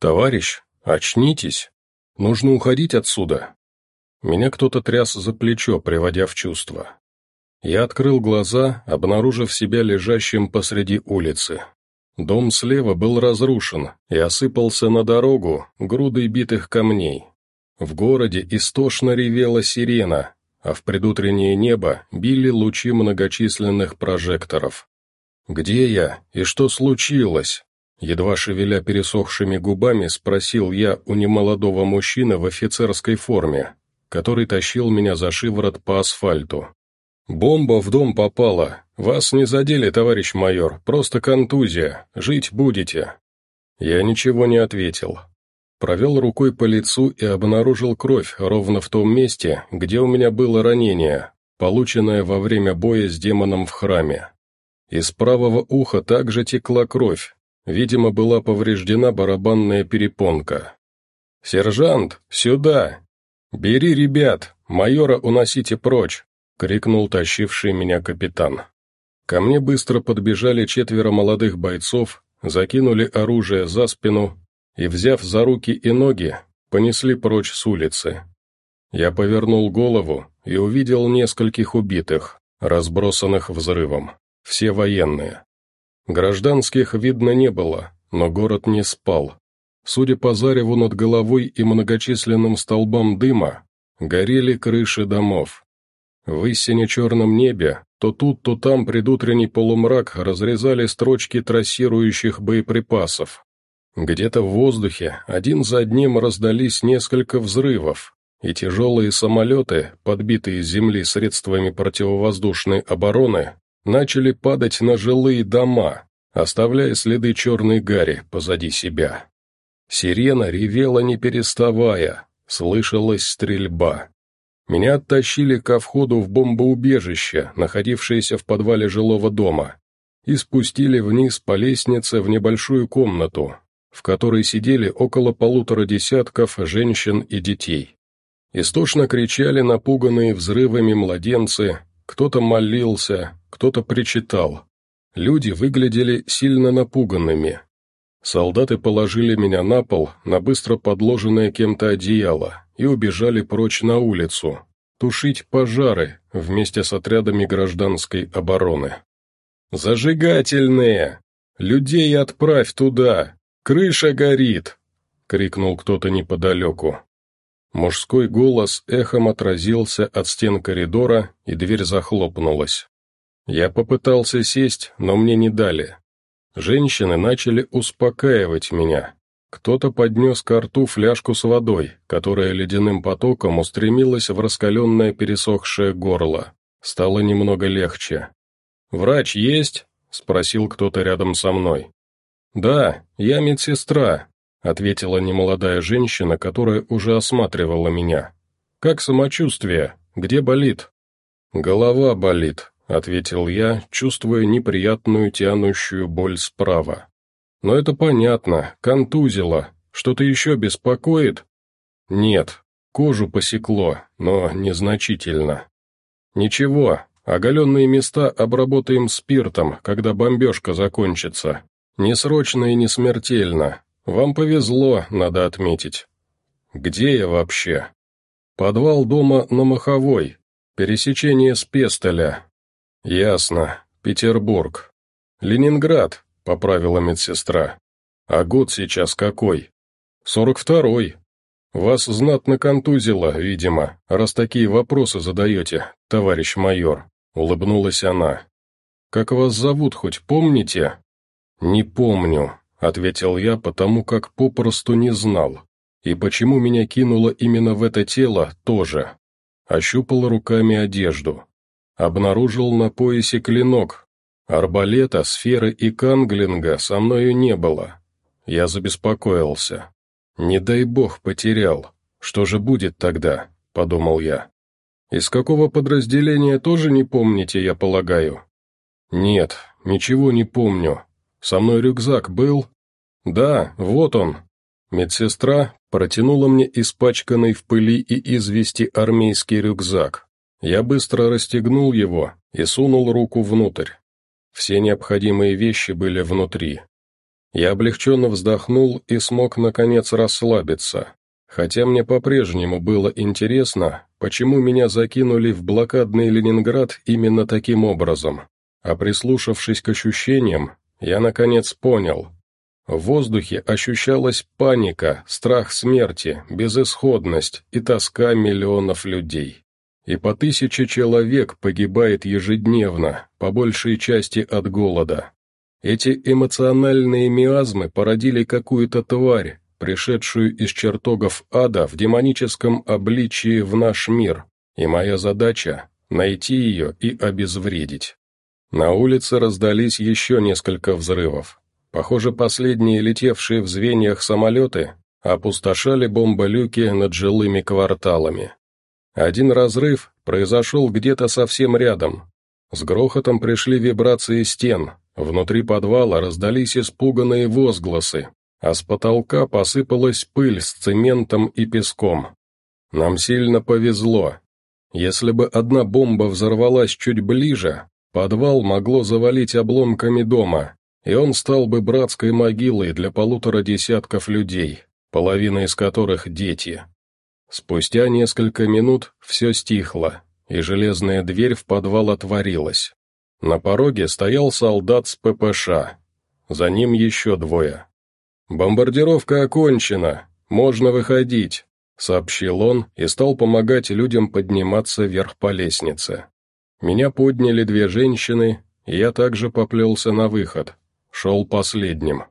«Товарищ, очнитесь! Нужно уходить отсюда!» Меня кто-то тряс за плечо, приводя в чувство. Я открыл глаза, обнаружив себя лежащим посреди улицы. Дом слева был разрушен и осыпался на дорогу грудой битых камней. В городе истошно ревела сирена, а в предутреннее небо били лучи многочисленных прожекторов. «Где я? И что случилось?» Едва шевеля пересохшими губами, спросил я у немолодого мужчины в офицерской форме, который тащил меня за шиворот по асфальту. «Бомба в дом попала. Вас не задели, товарищ майор, просто контузия. Жить будете». Я ничего не ответил. Провел рукой по лицу и обнаружил кровь ровно в том месте, где у меня было ранение, полученное во время боя с демоном в храме. Из правого уха также текла кровь, видимо, была повреждена барабанная перепонка. «Сержант, сюда! Бери ребят, майора уносите прочь!» — крикнул тащивший меня капитан. Ко мне быстро подбежали четверо молодых бойцов, закинули оружие за спину и, взяв за руки и ноги, понесли прочь с улицы. Я повернул голову и увидел нескольких убитых, разбросанных взрывом, все военные. Гражданских видно не было, но город не спал. Судя по зареву над головой и многочисленным столбам дыма, горели крыши домов. В истине черном небе то тут, то там предутренний полумрак разрезали строчки трассирующих боеприпасов. Где-то в воздухе один за одним раздались несколько взрывов, и тяжелые самолеты, подбитые с земли средствами противовоздушной обороны, начали падать на жилые дома, оставляя следы черной гари позади себя. Сирена ревела не переставая, слышалась стрельба. Меня оттащили ко входу в бомбоубежище, находившееся в подвале жилого дома, и спустили вниз по лестнице в небольшую комнату, в которой сидели около полутора десятков женщин и детей. Истошно кричали напуганные взрывами младенцы, кто-то молился, кто-то причитал. Люди выглядели сильно напуганными. Солдаты положили меня на пол, на быстро подложенное кем-то одеяло, и убежали прочь на улицу, тушить пожары вместе с отрядами гражданской обороны. «Зажигательные! Людей отправь туда! «Крыша горит!» — крикнул кто-то неподалеку. Мужской голос эхом отразился от стен коридора, и дверь захлопнулась. Я попытался сесть, но мне не дали. Женщины начали успокаивать меня. Кто-то поднес к рту фляжку с водой, которая ледяным потоком устремилась в раскаленное пересохшее горло. Стало немного легче. «Врач есть?» — спросил кто-то рядом со мной. «Да, я медсестра», — ответила немолодая женщина, которая уже осматривала меня. «Как самочувствие? Где болит?» «Голова болит», — ответил я, чувствуя неприятную тянущую боль справа. «Но это понятно, контузило. Что-то еще беспокоит?» «Нет, кожу посекло, но незначительно». «Ничего, оголенные места обработаем спиртом, когда бомбежка закончится. Не срочно и не смертельно. Вам повезло, надо отметить. Где я вообще? Подвал дома на Маховой. Пересечение с Пестоля. Ясно. Петербург. Ленинград, поправила медсестра. А год сейчас какой? Сорок второй. Вас знатно контузило, видимо, раз такие вопросы задаете, товарищ майор, улыбнулась она. Как вас зовут, хоть помните? «Не помню», — ответил я, потому как попросту не знал. И почему меня кинуло именно в это тело, тоже. Ощупал руками одежду. Обнаружил на поясе клинок. Арбалета, сферы и канглинга со мною не было. Я забеспокоился. «Не дай бог потерял. Что же будет тогда?» — подумал я. «Из какого подразделения тоже не помните, я полагаю?» «Нет, ничего не помню», со мной рюкзак был?» «Да, вот он». Медсестра протянула мне испачканный в пыли и извести армейский рюкзак. Я быстро расстегнул его и сунул руку внутрь. Все необходимые вещи были внутри. Я облегченно вздохнул и смог, наконец, расслабиться. Хотя мне по-прежнему было интересно, почему меня закинули в блокадный Ленинград именно таким образом. А прислушавшись к ощущениям, я наконец понял. В воздухе ощущалась паника, страх смерти, безысходность и тоска миллионов людей. И по тысяче человек погибает ежедневно, по большей части от голода. Эти эмоциональные миазмы породили какую-то тварь, пришедшую из чертогов ада в демоническом обличии в наш мир, и моя задача — найти ее и обезвредить. На улице раздались еще несколько взрывов. Похоже, последние летевшие в звеньях самолеты опустошали бомболюки над жилыми кварталами. Один разрыв произошел где-то совсем рядом. С грохотом пришли вибрации стен, Внутри подвала раздались испуганные возгласы, а с потолка посыпалась пыль с цементом и песком. Нам сильно повезло. Если бы одна бомба взорвалась чуть ближе, подвал могло завалить обломками дома, и он стал бы братской могилой для полутора десятков людей, половина из которых дети. Спустя несколько минут все стихло, и железная дверь в подвал отворилась. На пороге стоял солдат с ППШ. За ним еще двое. «Бомбардировка окончена, можно выходить», — сообщил он и стал помогать людям подниматься вверх по лестнице. Меня подняли две женщины, и я также поплелся на выход. Шел последним.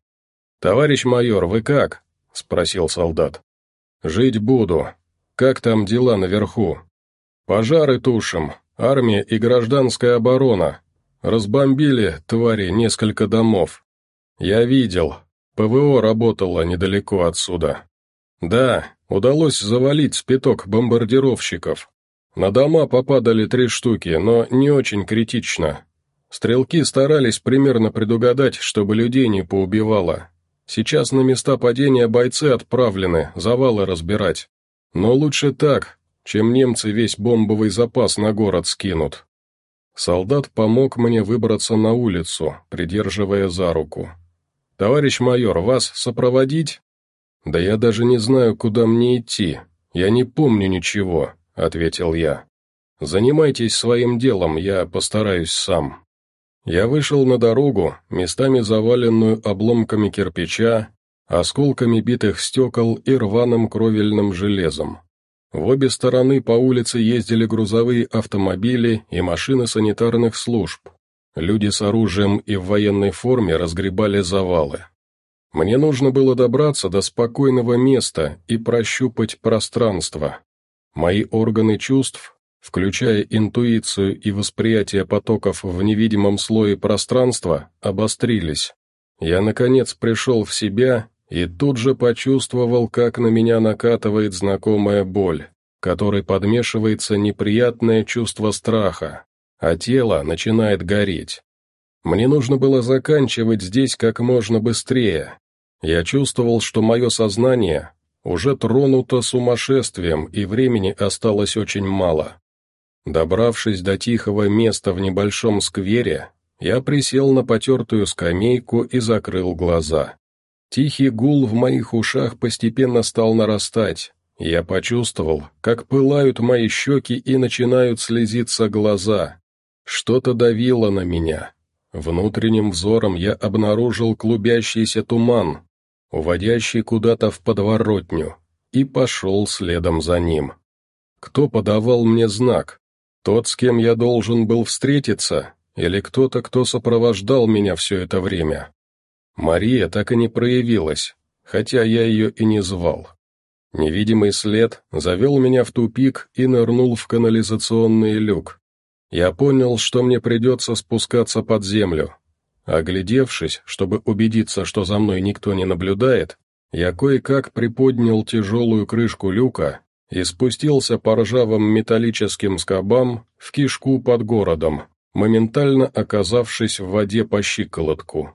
«Товарищ майор, вы как?» — спросил солдат. «Жить буду. Как там дела наверху?» «Пожары тушим, армия и гражданская оборона», Разбомбили, твари, несколько домов. Я видел. ПВО работало недалеко отсюда. Да, удалось завалить спиток бомбардировщиков. На дома попадали три штуки, но не очень критично. Стрелки старались примерно предугадать, чтобы людей не поубивало. Сейчас на места падения бойцы отправлены, завалы разбирать. Но лучше так, чем немцы весь бомбовый запас на город скинут. Солдат помог мне выбраться на улицу, придерживая за руку. «Товарищ майор, вас сопроводить?» «Да я даже не знаю, куда мне идти. Я не помню ничего», — ответил я. «Занимайтесь своим делом, я постараюсь сам». Я вышел на дорогу, местами заваленную обломками кирпича, осколками битых стекол и рваным кровельным железом. В обе стороны по улице ездили грузовые автомобили и машины санитарных служб. Люди с оружием и в военной форме разгребали завалы. Мне нужно было добраться до спокойного места и прощупать пространство. Мои органы чувств, включая интуицию и восприятие потоков в невидимом слое пространства, обострились. Я, наконец, пришел в себя и тут же почувствовал, как на меня накатывает знакомая боль, которой подмешивается неприятное чувство страха, а тело начинает гореть. Мне нужно было заканчивать здесь как можно быстрее. Я чувствовал, что мое сознание уже тронуто сумасшествием, и времени осталось очень мало. Добравшись до тихого места в небольшом сквере, я присел на потертую скамейку и закрыл глаза. Тихий гул в моих ушах постепенно стал нарастать. Я почувствовал, как пылают мои щеки и начинают слезиться глаза. Что-то давило на меня. Внутренним взором я обнаружил клубящийся туман, уводящий куда-то в подворотню, и пошел следом за ним. Кто подавал мне знак? Тот, с кем я должен был встретиться, или кто-то, кто сопровождал меня все это время? Мария так и не проявилась, хотя я ее и не звал. Невидимый след завел меня в тупик и нырнул в канализационный люк. Я понял, что мне придется спускаться под землю. Оглядевшись, чтобы убедиться, что за мной никто не наблюдает, я кое-как приподнял тяжелую крышку люка и спустился по ржавым металлическим скобам в кишку под городом, моментально оказавшись в воде по щиколотку.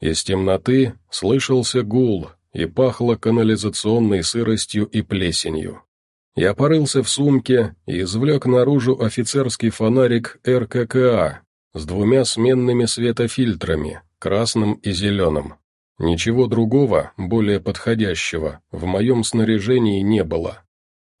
Из темноты слышался гул и пахло канализационной сыростью и плесенью. Я порылся в сумке и извлек наружу офицерский фонарик РККА с двумя сменными светофильтрами, красным и зеленым. Ничего другого, более подходящего, в моем снаряжении не было.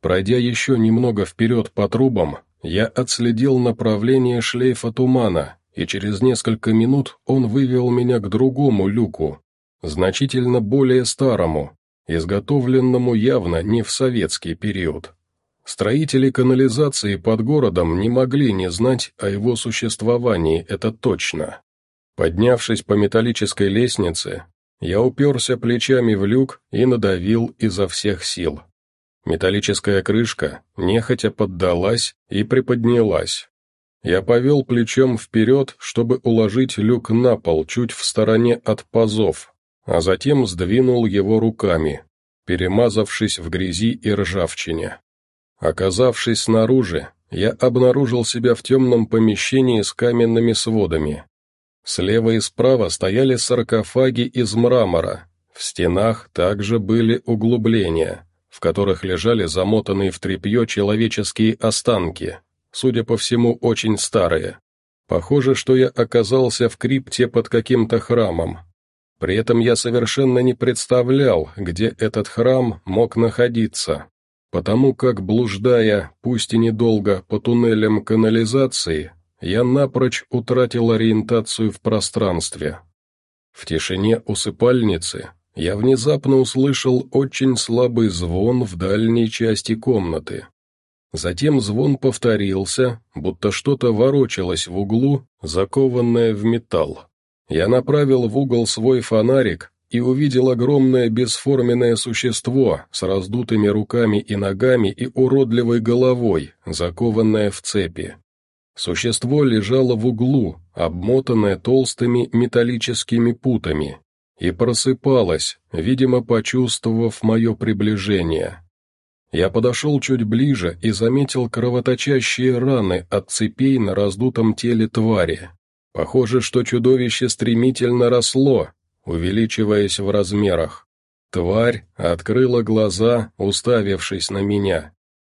Пройдя еще немного вперед по трубам, я отследил направление шлейфа тумана, и через несколько минут он вывел меня к другому люку, значительно более старому, изготовленному явно не в советский период. Строители канализации под городом не могли не знать о его существовании, это точно. Поднявшись по металлической лестнице, я уперся плечами в люк и надавил изо всех сил. Металлическая крышка нехотя поддалась и приподнялась. Я повел плечом вперед, чтобы уложить люк на пол чуть в стороне от пазов, а затем сдвинул его руками, перемазавшись в грязи и ржавчине. Оказавшись снаружи, я обнаружил себя в темном помещении с каменными сводами. Слева и справа стояли саркофаги из мрамора, в стенах также были углубления, в которых лежали замотанные в тряпье человеческие останки, судя по всему, очень старые. Похоже, что я оказался в крипте под каким-то храмом. При этом я совершенно не представлял, где этот храм мог находиться, потому как, блуждая, пусть и недолго, по туннелям канализации, я напрочь утратил ориентацию в пространстве. В тишине усыпальницы я внезапно услышал очень слабый звон в дальней части комнаты. Затем звон повторился, будто что-то ворочалось в углу, закованное в металл. Я направил в угол свой фонарик и увидел огромное бесформенное существо с раздутыми руками и ногами и уродливой головой, закованное в цепи. Существо лежало в углу, обмотанное толстыми металлическими путами, и просыпалось, видимо, почувствовав мое приближение. Я подошел чуть ближе и заметил кровоточащие раны от цепей на раздутом теле твари. Похоже, что чудовище стремительно росло, увеличиваясь в размерах. Тварь открыла глаза, уставившись на меня,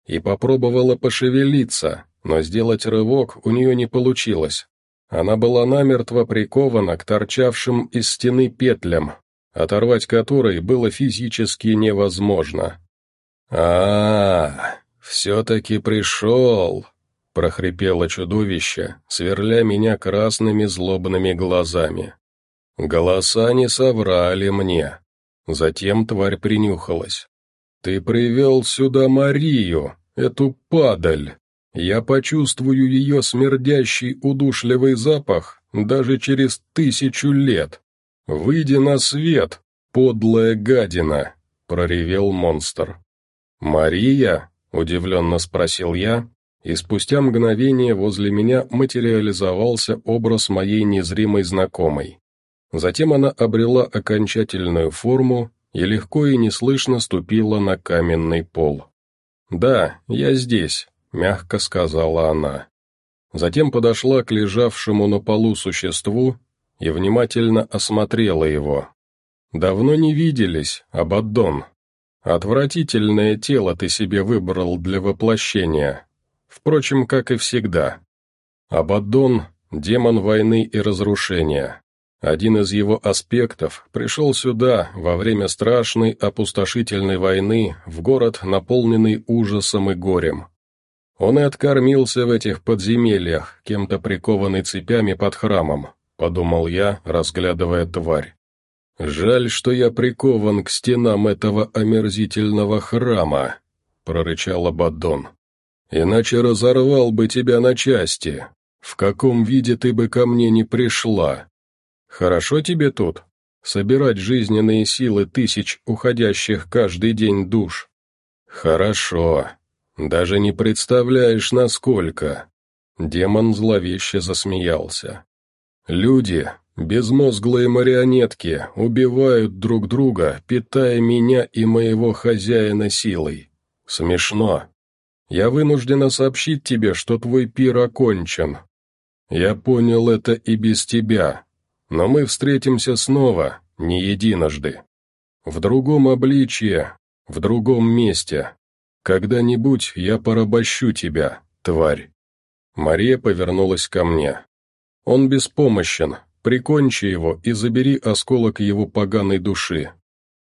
и попробовала пошевелиться, но сделать рывок у нее не получилось. Она была намертво прикована к торчавшим из стены петлям, оторвать которые было физически невозможно. а, -а, -а все-таки пришел!» — прохрипело чудовище, сверля меня красными злобными глазами. Голоса не соврали мне. Затем тварь принюхалась. «Ты привел сюда Марию, эту падаль!» Я почувствую ее смердящий удушливый запах даже через тысячу лет. Выйди на свет, подлая гадина!» — проревел монстр. «Мария?» — удивленно спросил я, и спустя мгновение возле меня материализовался образ моей незримой знакомой. Затем она обрела окончательную форму и легко и неслышно ступила на каменный пол. «Да, я здесь», — мягко сказала она. Затем подошла к лежавшему на полу существу и внимательно осмотрела его. «Давно не виделись, Абаддон. Отвратительное тело ты себе выбрал для воплощения. Впрочем, как и всегда. Абаддон — демон войны и разрушения. Один из его аспектов пришел сюда во время страшной опустошительной войны в город, наполненный ужасом и горем. Он и откормился в этих подземельях, кем-то прикованный цепями под храмом, подумал я, разглядывая тварь. «Жаль, что я прикован к стенам этого омерзительного храма», — прорычал Абаддон. «Иначе разорвал бы тебя на части. В каком виде ты бы ко мне не пришла? Хорошо тебе тут? Собирать жизненные силы тысяч уходящих каждый день душ?» «Хорошо», «Даже не представляешь, насколько!» Демон зловеще засмеялся. «Люди, безмозглые марионетки, убивают друг друга, питая меня и моего хозяина силой. Смешно. Я вынуждена сообщить тебе, что твой пир окончен. Я понял это и без тебя, но мы встретимся снова, не единожды. В другом обличье, в другом месте, «Когда-нибудь я порабощу тебя, тварь». Мария повернулась ко мне. «Он беспомощен, прикончи его и забери осколок его поганой души».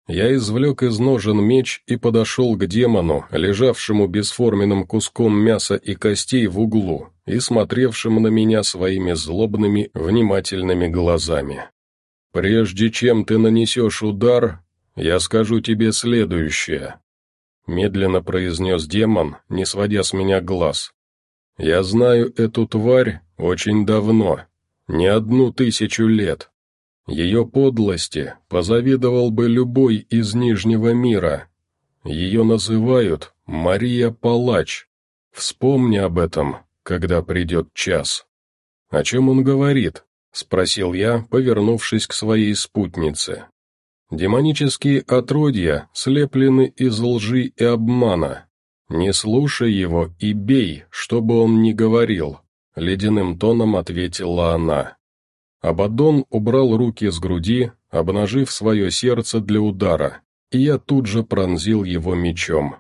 Я извлек из ножен меч и подошел к демону, лежавшему бесформенным куском мяса и костей в углу и смотревшему на меня своими злобными, внимательными глазами. «Прежде чем ты нанесешь удар, я скажу тебе следующее», — медленно произнес демон, не сводя с меня глаз. «Я знаю эту тварь очень давно, не одну тысячу лет. Ее подлости позавидовал бы любой из Нижнего мира. Ее называют Мария Палач. Вспомни об этом, когда придет час». «О чем он говорит?» — спросил я, повернувшись к своей спутнице. «Демонические отродья слеплены из лжи и обмана. Не слушай его и бей, чтобы он не говорил», — ледяным тоном ответила она. Абадон убрал руки с груди, обнажив свое сердце для удара, и я тут же пронзил его мечом.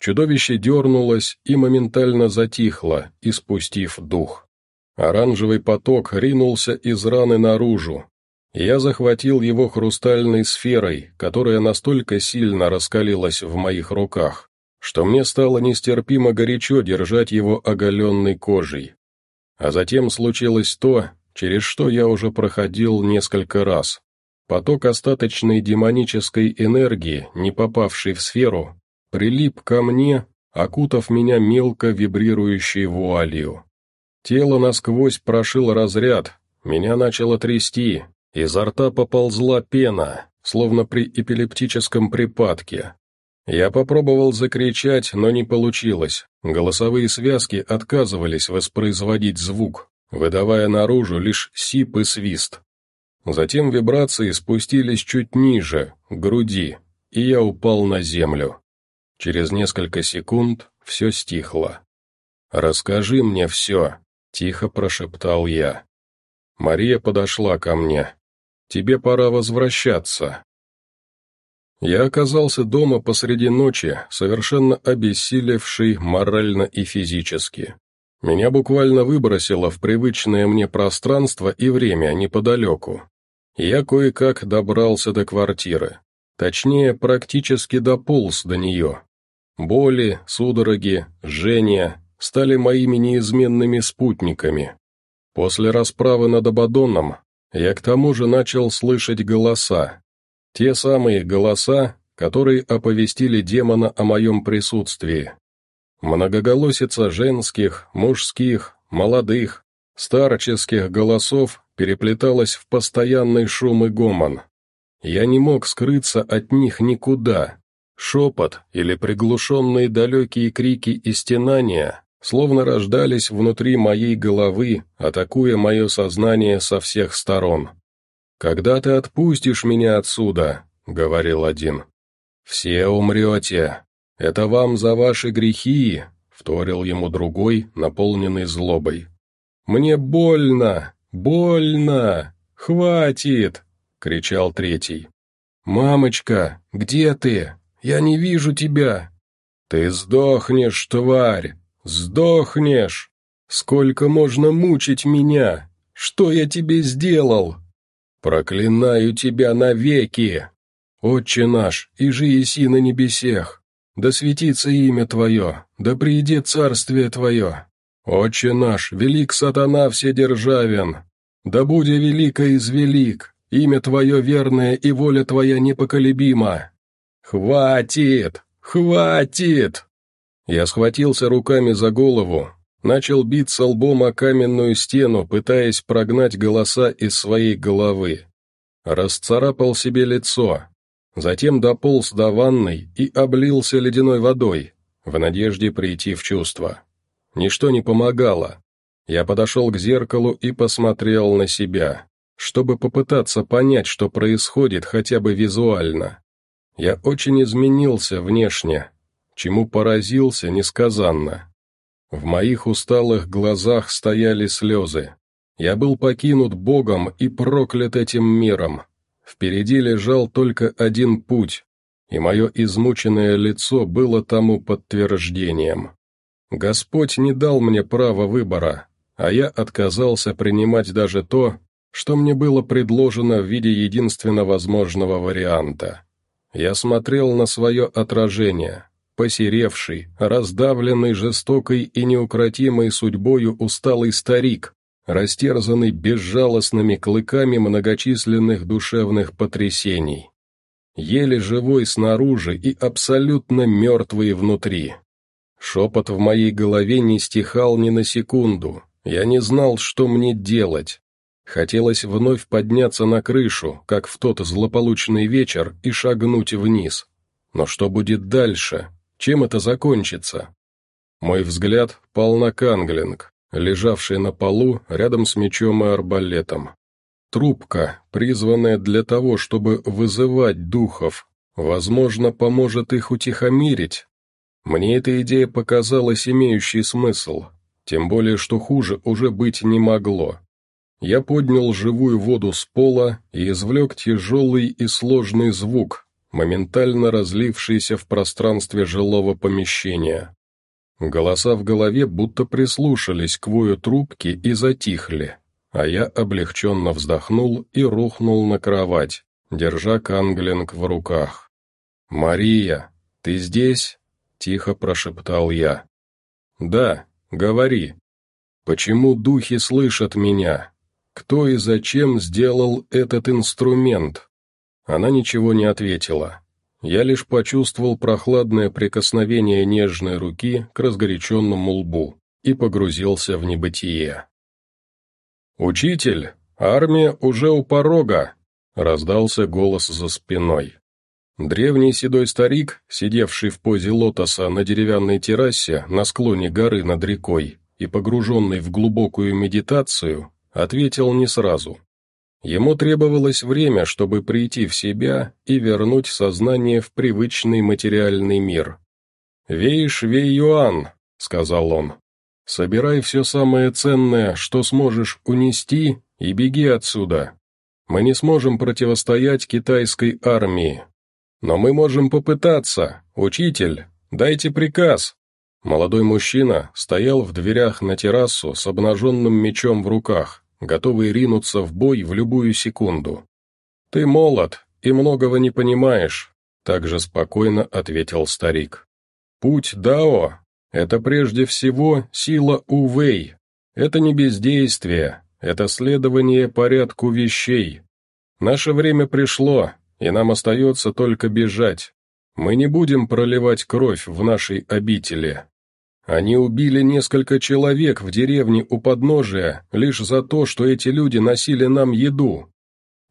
Чудовище дернулось и моментально затихло, испустив дух. Оранжевый поток ринулся из раны наружу. Я захватил его хрустальной сферой, которая настолько сильно раскалилась в моих руках, что мне стало нестерпимо горячо держать его оголенной кожей. А затем случилось то, через что я уже проходил несколько раз. Поток остаточной демонической энергии, не попавший в сферу, прилип ко мне, окутав меня мелко вибрирующей вуалью. Тело насквозь прошил разряд, меня начало трясти, изо рта поползла пена, словно при эпилептическом припадке. Я попробовал закричать, но не получилось, голосовые связки отказывались воспроизводить звук, выдавая наружу лишь сип и свист. Затем вибрации спустились чуть ниже, к груди, и я упал на землю. Через несколько секунд все стихло. «Расскажи мне все», — тихо прошептал я. Мария подошла ко мне. «Тебе пора возвращаться». Я оказался дома посреди ночи, совершенно обессилевший морально и физически. Меня буквально выбросило в привычное мне пространство и время неподалеку. Я кое-как добрался до квартиры. Точнее, практически дополз до нее. Боли, судороги, жжение стали моими неизменными спутниками. После расправы над Абадоном я к тому же начал слышать голоса. Те самые голоса, которые оповестили демона о моем присутствии. Многоголосица женских, мужских, молодых, старческих голосов переплеталась в постоянный шум и гомон. Я не мог скрыться от них никуда. Шепот или приглушенные далекие крики и стенания словно рождались внутри моей головы, атакуя мое сознание со всех сторон. «Когда ты отпустишь меня отсюда?» — говорил один. «Все умрете», «Это вам за ваши грехи», — вторил ему другой, наполненный злобой. «Мне больно! Больно! Хватит!» — кричал третий. «Мамочка, где ты? Я не вижу тебя!» «Ты сдохнешь, тварь! Сдохнешь! Сколько можно мучить меня? Что я тебе сделал?» «Проклинаю тебя навеки! Отче наш, и же на небесех, да светится имя Твое, да приидет царствие Твое. Отче наш, велик сатана вседержавен, да буде велико из велик, имя Твое верное и воля Твоя непоколебима. Хватит! Хватит!» Я схватился руками за голову, начал биться лбом о каменную стену, пытаясь прогнать голоса из своей головы. Расцарапал себе лицо, Затем дополз до ванной и облился ледяной водой, в надежде прийти в чувство. Ничто не помогало. Я подошел к зеркалу и посмотрел на себя, чтобы попытаться понять, что происходит хотя бы визуально. Я очень изменился внешне, чему поразился несказанно. В моих усталых глазах стояли слезы. Я был покинут Богом и проклят этим миром, Впереди лежал только один путь, и мое измученное лицо было тому подтверждением. Господь не дал мне права выбора, а я отказался принимать даже то, что мне было предложено в виде единственно возможного варианта. Я смотрел на свое отражение, посеревший, раздавленный жестокой и неукротимой судьбою усталый старик, растерзанный безжалостными клыками многочисленных душевных потрясений. Еле живой снаружи и абсолютно мертвый внутри. Шепот в моей голове не стихал ни на секунду, я не знал, что мне делать. Хотелось вновь подняться на крышу, как в тот злополучный вечер, и шагнуть вниз. Но что будет дальше? Чем это закончится? Мой взгляд пал на Канглинг, лежавший на полу рядом с мечом и арбалетом. Трубка, призванная для того, чтобы вызывать духов, возможно, поможет их утихомирить. Мне эта идея показалась имеющей смысл, тем более, что хуже уже быть не могло. Я поднял живую воду с пола и извлек тяжелый и сложный звук, моментально разлившийся в пространстве жилого помещения. Голоса в голове будто прислушались к вою трубки и затихли, а я облегченно вздохнул и рухнул на кровать, держа канглинг в руках. «Мария, ты здесь?» — тихо прошептал я. «Да, говори. Почему духи слышат меня? Кто и зачем сделал этот инструмент?» Она ничего не ответила. Я лишь почувствовал прохладное прикосновение нежной руки к разгоряченному лбу и погрузился в небытие. «Учитель, армия уже у порога!» — раздался голос за спиной. Древний седой старик, сидевший в позе лотоса на деревянной террасе на склоне горы над рекой и погруженный в глубокую медитацию, ответил не сразу. Ему требовалось время, чтобы прийти в себя и вернуть сознание в привычный материальный мир. «Вейш Вей Юан», — сказал он, — «собирай все самое ценное, что сможешь унести, и беги отсюда. Мы не сможем противостоять китайской армии. Но мы можем попытаться. Учитель, дайте приказ». Молодой мужчина стоял в дверях на террасу с обнаженным мечом в руках готовый ринуться в бой в любую секунду. «Ты молод и многого не понимаешь», — также спокойно ответил старик. «Путь Дао — это прежде всего сила Увей. Это не бездействие, это следование порядку вещей. Наше время пришло, и нам остается только бежать. Мы не будем проливать кровь в нашей обители. Они убили несколько человек в деревне у подножия лишь за то, что эти люди носили нам еду.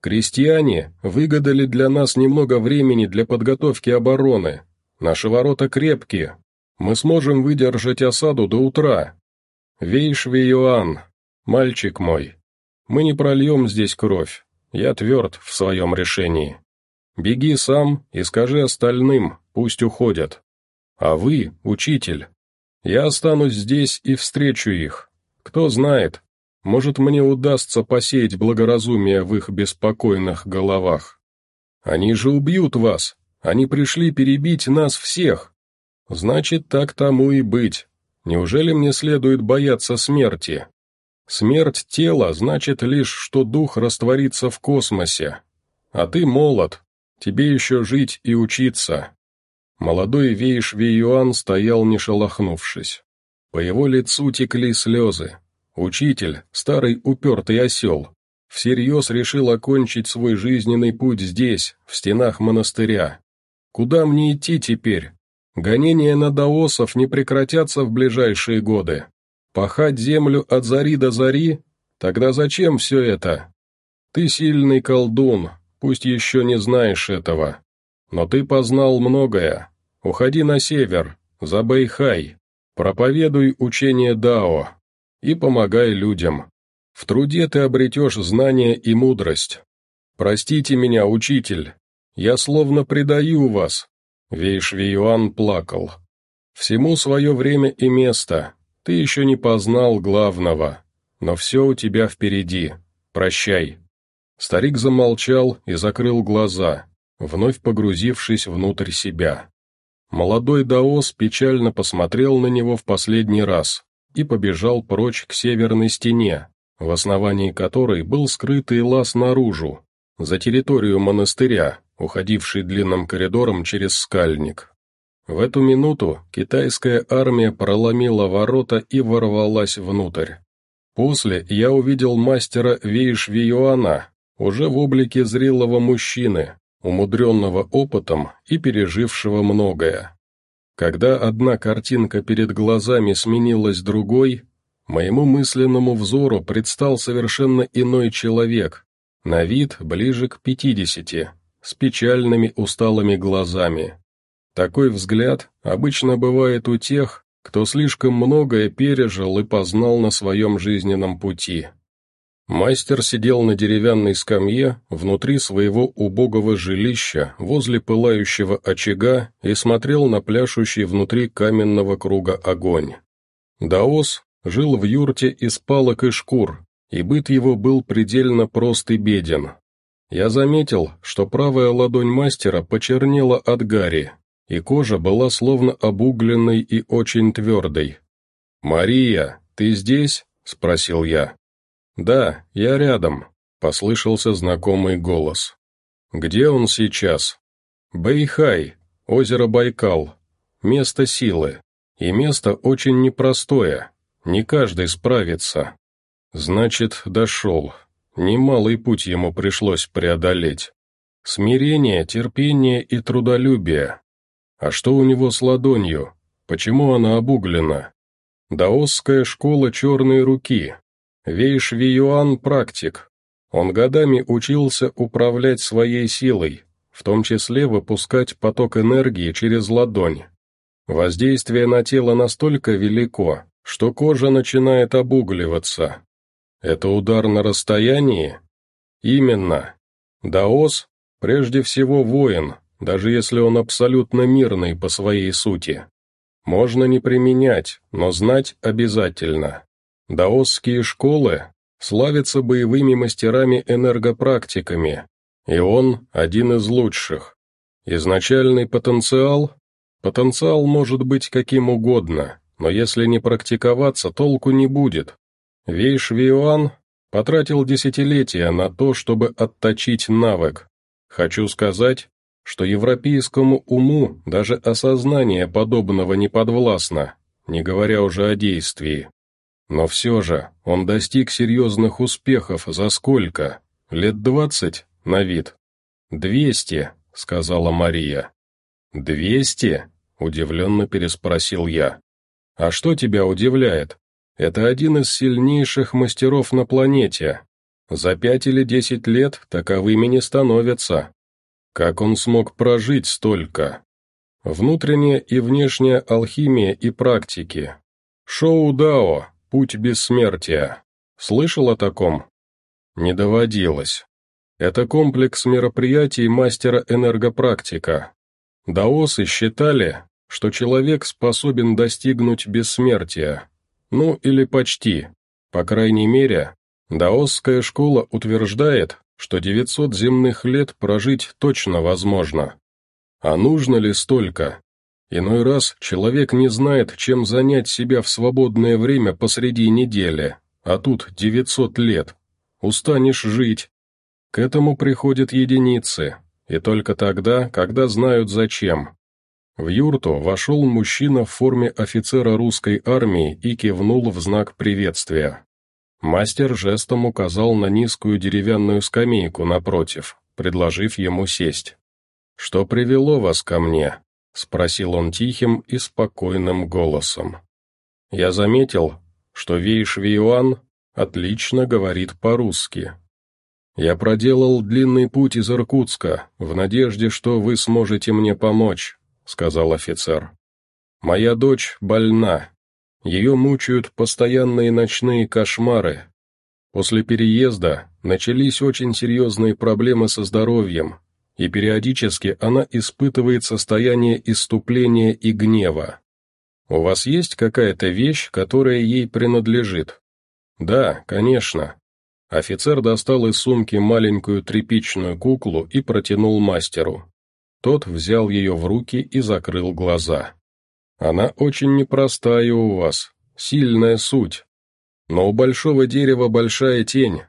Крестьяне выгадали для нас немного времени для подготовки обороны. Наши ворота крепкие. Мы сможем выдержать осаду до утра. Вейшви Иоанн, мальчик мой, мы не прольем здесь кровь. Я тверд в своем решении. Беги сам и скажи остальным, пусть уходят. А вы, учитель, я останусь здесь и встречу их. Кто знает, может мне удастся посеять благоразумие в их беспокойных головах. Они же убьют вас, они пришли перебить нас всех. Значит, так тому и быть. Неужели мне следует бояться смерти? Смерть тела значит лишь, что дух растворится в космосе. А ты молод, тебе еще жить и учиться. Молодой Вейш Виюан стоял не шелохнувшись. По его лицу текли слезы. Учитель, старый упертый осел, всерьез решил окончить свой жизненный путь здесь, в стенах монастыря. Куда мне идти теперь? Гонения на даосов не прекратятся в ближайшие годы. Пахать землю от зари до зари? Тогда зачем все это? Ты сильный колдун, пусть еще не знаешь этого. Но ты познал многое. Уходи на север, за Бэйхай, проповедуй учение Дао и помогай людям. В труде ты обретешь знания и мудрость. Простите меня, учитель, я словно предаю вас. Вейшвиюан плакал. Всему свое время и место, ты еще не познал главного, но все у тебя впереди. Прощай. Старик замолчал и закрыл глаза, вновь погрузившись внутрь себя. Молодой Даос печально посмотрел на него в последний раз и побежал прочь к северной стене, в основании которой был скрытый лаз наружу, за территорию монастыря, уходивший длинным коридором через скальник. В эту минуту китайская армия проломила ворота и ворвалась внутрь. После я увидел мастера Вейш Виюана, уже в облике зрелого мужчины, умудренного опытом и пережившего многое. Когда одна картинка перед глазами сменилась другой, моему мысленному взору предстал совершенно иной человек, на вид ближе к пятидесяти, с печальными усталыми глазами. Такой взгляд обычно бывает у тех, кто слишком многое пережил и познал на своем жизненном пути. Мастер сидел на деревянной скамье внутри своего убогого жилища возле пылающего очага и смотрел на пляшущий внутри каменного круга огонь. Даос жил в юрте из палок и шкур, и быт его был предельно прост и беден. Я заметил, что правая ладонь мастера почернела от гари, и кожа была словно обугленной и очень твердой. «Мария, ты здесь?» — спросил я. «Да, я рядом», — послышался знакомый голос. «Где он сейчас?» «Бэйхай, озеро Байкал, место силы, и место очень непростое, не каждый справится». «Значит, дошел. Немалый путь ему пришлось преодолеть. Смирение, терпение и трудолюбие, а что у него с ладонью? Почему она обуглена? Даосская школа черной руки. Вейш Виюан – практик. Он годами учился управлять своей силой, в том числе выпускать поток энергии через ладонь. Воздействие на тело настолько велико, что кожа начинает обугливаться. Это удар на расстоянии? Именно. Даос – прежде всего воин, даже если он абсолютно мирный по своей сути. Можно не применять, но знать обязательно. Даосские школы славятся боевыми мастерами-энергопрактиками, и он один из лучших. Изначальный потенциал? Потенциал может быть каким угодно, но если не практиковаться, толку не будет. Вейш Виуан потратил десятилетия на то, чтобы отточить навык. Хочу сказать, что европейскому уму даже осознание подобного не подвластно, не говоря уже о действии. Но все же он достиг серьезных успехов за сколько? Лет двадцать на вид? Двести, сказала Мария. Двести? Удивленно переспросил я. А что тебя удивляет? Это один из сильнейших мастеров на планете. За пять или десять лет таковыми не становятся. Как он смог прожить столько? Внутренняя и внешняя алхимия и практики. Шоу Дао, путь бессмертия. Слышал о таком? Не доводилось. Это комплекс мероприятий мастера энергопрактика. Даосы считали, что человек способен достигнуть бессмертия. Ну или почти. По крайней мере, даосская школа утверждает, что 900 земных лет прожить точно возможно. А нужно ли столько? Иной раз человек не знает, чем занять себя в свободное время посреди недели, а тут 900 лет. Устанешь жить. К этому приходят единицы, и только тогда, когда знают зачем. В юрту вошел мужчина в форме офицера русской армии и кивнул в знак приветствия. Мастер жестом указал на низкую деревянную скамейку напротив, предложив ему сесть. «Что привело вас ко мне?» — спросил он тихим и спокойным голосом. «Я заметил, что Вейш Виюан отлично говорит по-русски. Я проделал длинный путь из Иркутска, в надежде, что вы сможете мне помочь», — сказал офицер. «Моя дочь больна, ее мучают постоянные ночные кошмары. После переезда начались очень серьезные проблемы со здоровьем, и периодически она испытывает состояние иступления и гнева. У вас есть какая-то вещь, которая ей принадлежит? Да, конечно. Офицер достал из сумки маленькую тряпичную куклу и протянул мастеру. Тот взял ее в руки и закрыл глаза. Она очень непростая у вас, сильная суть. но у большого дерева большая тень.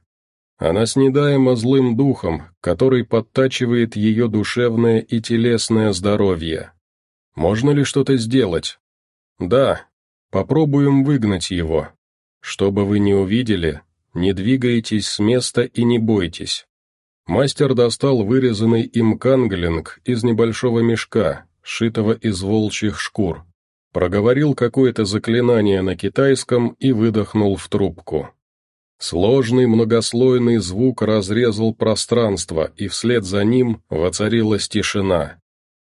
Она снедаема злым духом, который подтачивает ее душевное и телесное здоровье. Можно ли что-то сделать? Да, попробуем выгнать его. Что бы вы ни увидели, не двигайтесь с места и не бойтесь. Мастер достал вырезанный им канглинг из небольшого мешка, сшитого из волчьих шкур. Проговорил какое-то заклинание на китайском и выдохнул в трубку. Сложный многослойный звук разрезал пространство, и вслед за ним воцарилась тишина.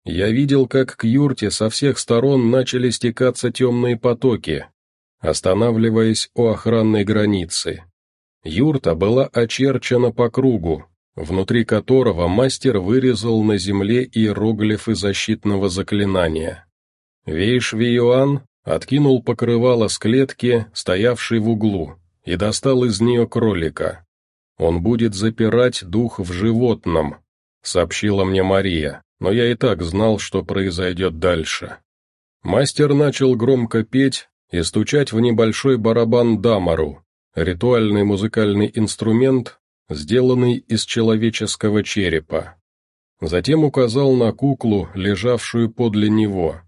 Я видел, как к юрте со всех сторон начали стекаться темные потоки, останавливаясь у охранной границы. Юрта была очерчена по кругу, внутри которого мастер вырезал на земле иероглифы защитного заклинания. Вейш Виюан откинул покрывало с клетки, стоявшей в углу, и достал из нее кролика. «Он будет запирать дух в животном», — сообщила мне Мария, но я и так знал, что произойдет дальше. Мастер начал громко петь и стучать в небольшой барабан дамару, ритуальный музыкальный инструмент, сделанный из человеческого черепа. Затем указал на куклу, лежавшую подле него.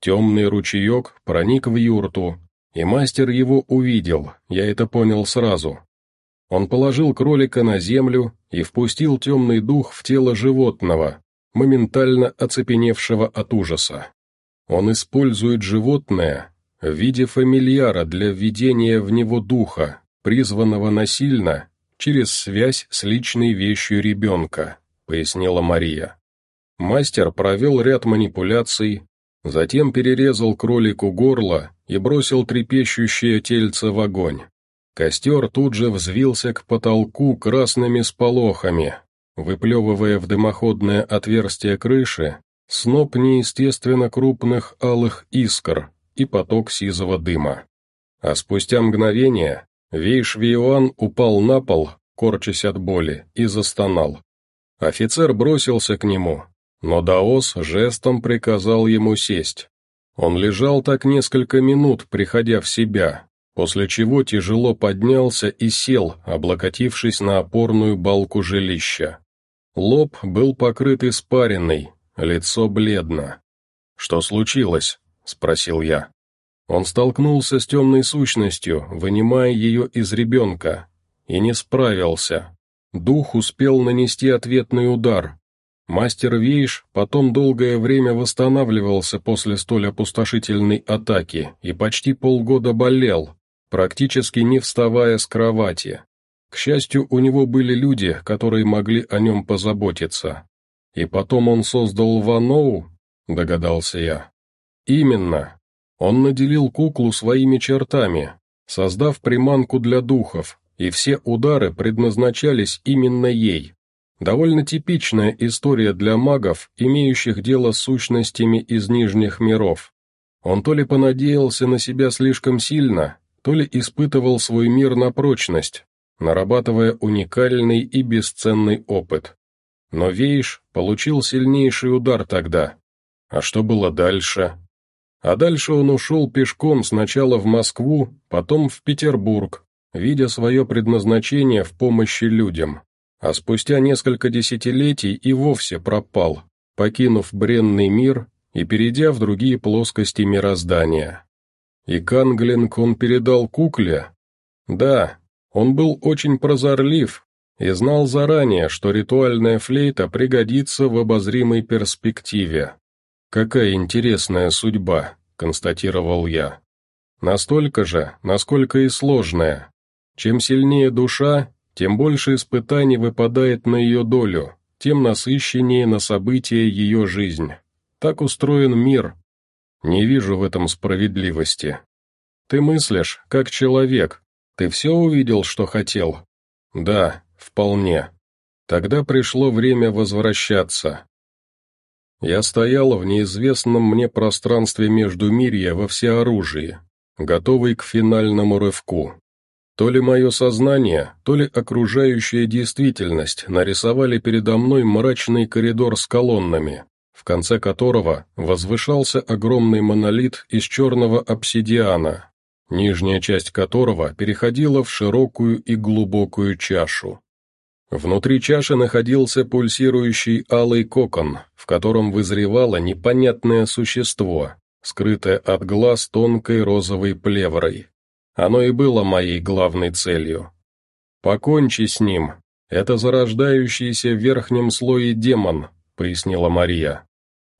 Темный ручеек проник в юрту, и мастер его увидел, я это понял сразу. Он положил кролика на землю и впустил темный дух в тело животного, моментально оцепеневшего от ужаса. Он использует животное в виде фамильяра для введения в него духа, призванного насильно через связь с личной вещью ребенка», — пояснила Мария. Мастер провел ряд манипуляций, затем перерезал кролику горло и бросил трепещущее тельце в огонь. Костер тут же взвился к потолку красными сполохами, выплевывая в дымоходное отверстие крыши сноп неестественно крупных алых искр и поток сизого дыма. А спустя мгновение Вейш Виоан упал на пол, корчась от боли, и застонал. Офицер бросился к нему, но Даос жестом приказал ему сесть. Он лежал так несколько минут, приходя в себя, после чего тяжело поднялся и сел, облокотившись на опорную балку жилища. Лоб был покрыт испариной, лицо бледно. «Что случилось?» — спросил я. Он столкнулся с темной сущностью, вынимая ее из ребенка, и не справился. Дух успел нанести ответный удар. Мастер Вейш потом долгое время восстанавливался после столь опустошительной атаки и почти полгода болел, практически не вставая с кровати. К счастью, у него были люди, которые могли о нем позаботиться. И потом он создал Ваноу, догадался я. Именно, он наделил куклу своими чертами, создав приманку для духов, и все удары предназначались именно ей. Довольно типичная история для магов, имеющих дело с сущностями из нижних миров. Он то ли понадеялся на себя слишком сильно, то ли испытывал свой мир на прочность, нарабатывая уникальный и бесценный опыт. Но Вейш получил сильнейший удар тогда. А что было дальше? А дальше он ушел пешком сначала в Москву, потом в Петербург, видя свое предназначение в помощи людям. А спустя несколько десятилетий и вовсе пропал, покинув бренный мир и перейдя в другие плоскости мироздания. И Канглинг он передал кукле? Да, он был очень прозорлив и знал заранее, что ритуальная флейта пригодится в обозримой перспективе. «Какая интересная судьба», — констатировал я. «Настолько же, насколько и сложная. Чем сильнее душа, тем больше испытаний выпадает на ее долю, тем насыщеннее на события ее жизнь. Так устроен мир. Не вижу в этом справедливости. Ты мыслишь, как человек. Ты все увидел, что хотел? Да, вполне. Тогда пришло время возвращаться. Я стоял в неизвестном мне пространстве между мирья во всеоружии, готовый к финальному рывку. То ли мое сознание, то ли окружающая действительность нарисовали передо мной мрачный коридор с колоннами, в конце которого возвышался огромный монолит из черного обсидиана. нижняя часть которого переходила в широкую и глубокую чашу. Внутри чаши находился пульсирующий алый кокон, в котором вызревало непонятное существо, скрытое от глаз тонкой розовой плеврой. Оно и было моей главной целью. «Покончи с ним. Это зарождающийся в верхнем слое демон», — пояснила Мария.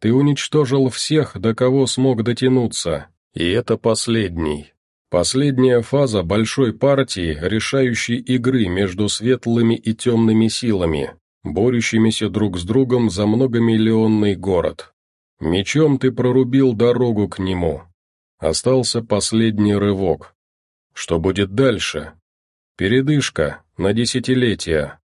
«Ты уничтожил всех, до кого смог дотянуться, и это последний. Последняя фаза большой партии, решающей игры между светлыми и темными силами, борющимися друг с другом за многомиллионный город. Мечом ты прорубил дорогу к нему. Остался последний рывок. Что будет дальше? Передышка на десятилетия.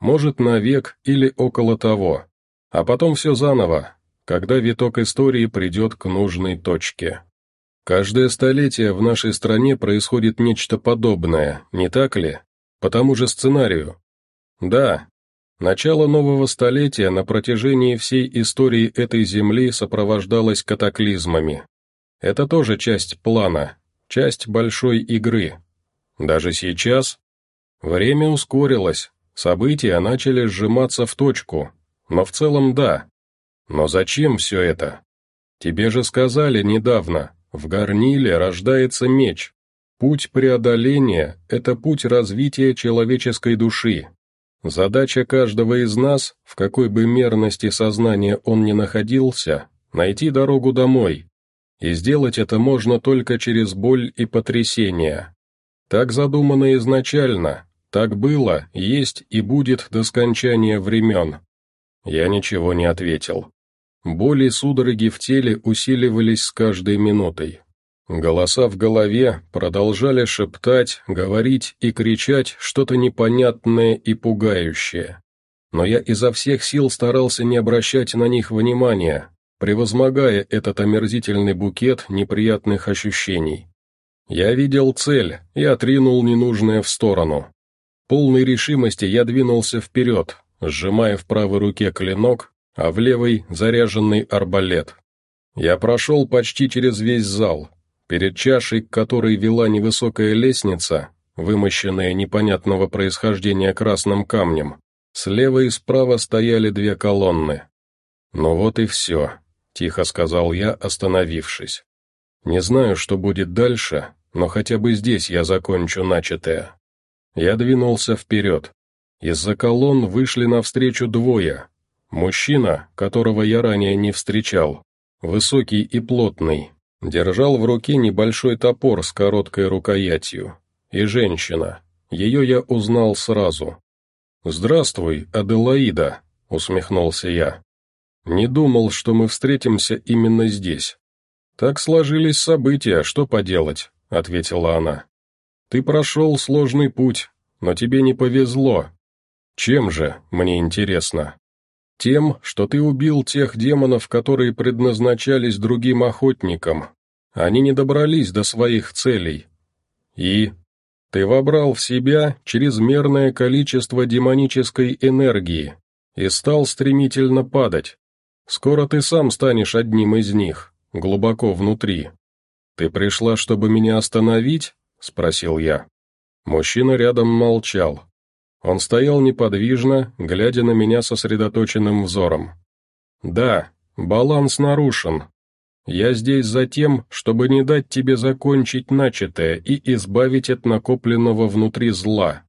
Может, на век или около того. А потом все заново, когда виток истории придет к нужной точке. Каждое столетие в нашей стране происходит нечто подобное, не так ли? По тому же сценарию. Да, начало нового столетия на протяжении всей истории этой земли сопровождалось катаклизмами. Это тоже часть плана, часть большой игры. Даже сейчас время ускорилось, события начали сжиматься в точку, но в целом да. Но зачем все это? Тебе же сказали недавно, в горниле рождается меч. Путь преодоления – это путь развития человеческой души. Задача каждого из нас, в какой бы мерности сознания он ни находился, найти дорогу домой. И сделать это можно только через боль и потрясение. Так задумано изначально, так было, есть и будет до скончания времен. Я ничего не ответил. Боли и судороги в теле усиливались с каждой минутой. Голоса в голове продолжали шептать, говорить и кричать что-то непонятное и пугающее. Но я изо всех сил старался не обращать на них внимания, превозмогая этот омерзительный букет неприятных ощущений. Я видел цель и отринул ненужное в сторону. Полной решимости я двинулся вперед, сжимая в правой руке клинок, а в левой — заряженный арбалет. Я прошел почти через весь зал. Перед чашей, к которой вела невысокая лестница, вымощенная непонятного происхождения красным камнем, слева и справа стояли две колонны. «Ну вот и все», — тихо сказал я, остановившись. «Не знаю, что будет дальше, но хотя бы здесь я закончу начатое». Я двинулся вперед. Из-за колонн вышли навстречу двое, Мужчина, которого я ранее не встречал, высокий и плотный, держал в руке небольшой топор с короткой рукоятью. И женщина. Ее я узнал сразу. «Здравствуй, Аделаида», — усмехнулся я. «Не думал, что мы встретимся именно здесь». «Так сложились события, что поделать», — ответила она. «Ты прошел сложный путь, но тебе не повезло. Чем же, мне интересно?» Тем, что ты убил тех демонов, которые предназначались другим охотникам. Они не добрались до своих целей. И ты вобрал в себя чрезмерное количество демонической энергии и стал стремительно падать. Скоро ты сам станешь одним из них, глубоко внутри. Ты пришла, чтобы меня остановить? — спросил я. Мужчина рядом молчал. Он стоял неподвижно, глядя на меня сосредоточенным взором. «Да, баланс нарушен. Я здесь за тем, чтобы не дать тебе закончить начатое и избавить от накопленного внутри зла.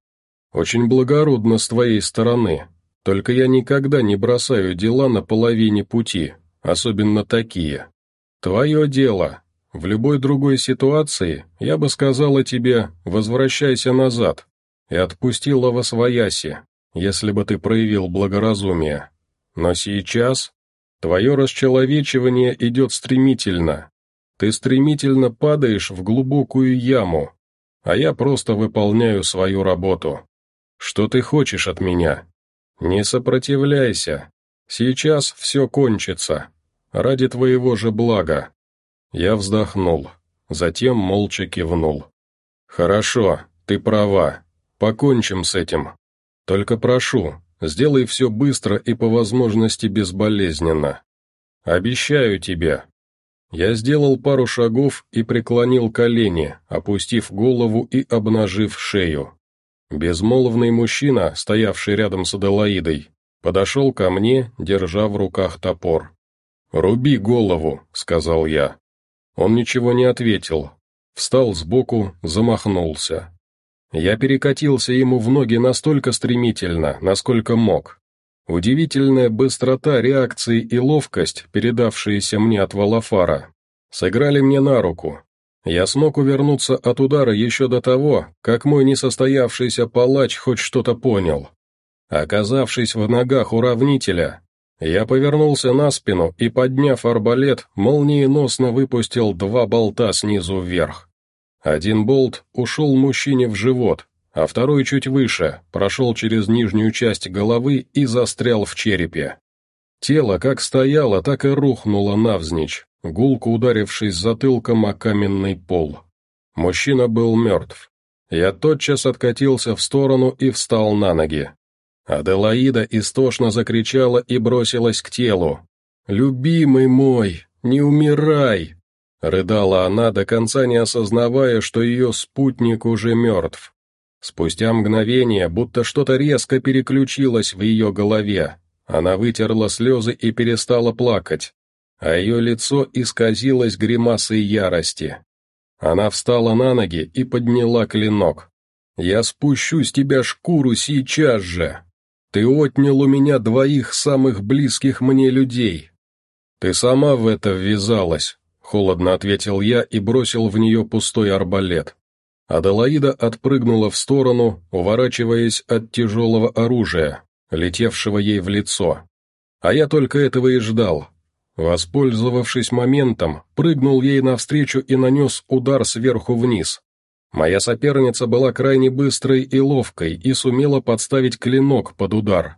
Очень благородно с твоей стороны, только я никогда не бросаю дела на половине пути, особенно такие. Твое дело. В любой другой ситуации я бы сказала тебе «возвращайся назад», и отпустила во свояси, если бы ты проявил благоразумие. Но сейчас твое расчеловечивание идет стремительно. Ты стремительно падаешь в глубокую яму, а я просто выполняю свою работу. Что ты хочешь от меня? Не сопротивляйся. Сейчас все кончится. Ради твоего же блага. Я вздохнул, затем молча кивнул. Хорошо, ты права. Покончим с этим. Только прошу, сделай все быстро и по возможности безболезненно. Обещаю тебе». Я сделал пару шагов и преклонил колени, опустив голову и обнажив шею. Безмолвный мужчина, стоявший рядом с Аделаидой, подошел ко мне, держа в руках топор. «Руби голову», — сказал я. Он ничего не ответил. Встал сбоку, замахнулся. Я перекатился ему в ноги настолько стремительно, насколько мог. Удивительная быстрота реакции и ловкость, передавшиеся мне от Валафара, сыграли мне на руку. Я смог увернуться от удара еще до того, как мой несостоявшийся палач хоть что-то понял. Оказавшись в ногах уравнителя, я повернулся на спину и, подняв арбалет, молниеносно выпустил два болта снизу вверх. Один болт ушел мужчине в живот, а второй чуть выше, прошел через нижнюю часть головы и застрял в черепе. Тело как стояло, так и рухнуло навзничь, гулко ударившись затылком о каменный пол. Мужчина был мертв. Я тотчас откатился в сторону и встал на ноги. Аделаида истошно закричала и бросилась к телу. «Любимый мой, не умирай!» Рыдала она, до конца не осознавая, что ее спутник уже мертв. Спустя мгновение, будто что-то резко переключилось в ее голове, она вытерла слезы и перестала плакать, а ее лицо исказилось гримасой ярости. Она встала на ноги и подняла клинок. «Я спущу с тебя шкуру сейчас же!» Ты отнял у меня двоих самых близких мне людей. Ты сама в это ввязалась, холодно ответил я и бросил в нее пустой арбалет. Аделаида отпрыгнула в сторону, уворачиваясь от тяжелого оружия, летевшего ей в лицо. А я только этого и ждал. Воспользовавшись моментом, прыгнул ей навстречу и нанес удар сверху вниз. Моя соперница была крайне быстрой и ловкой и сумела подставить клинок под удар.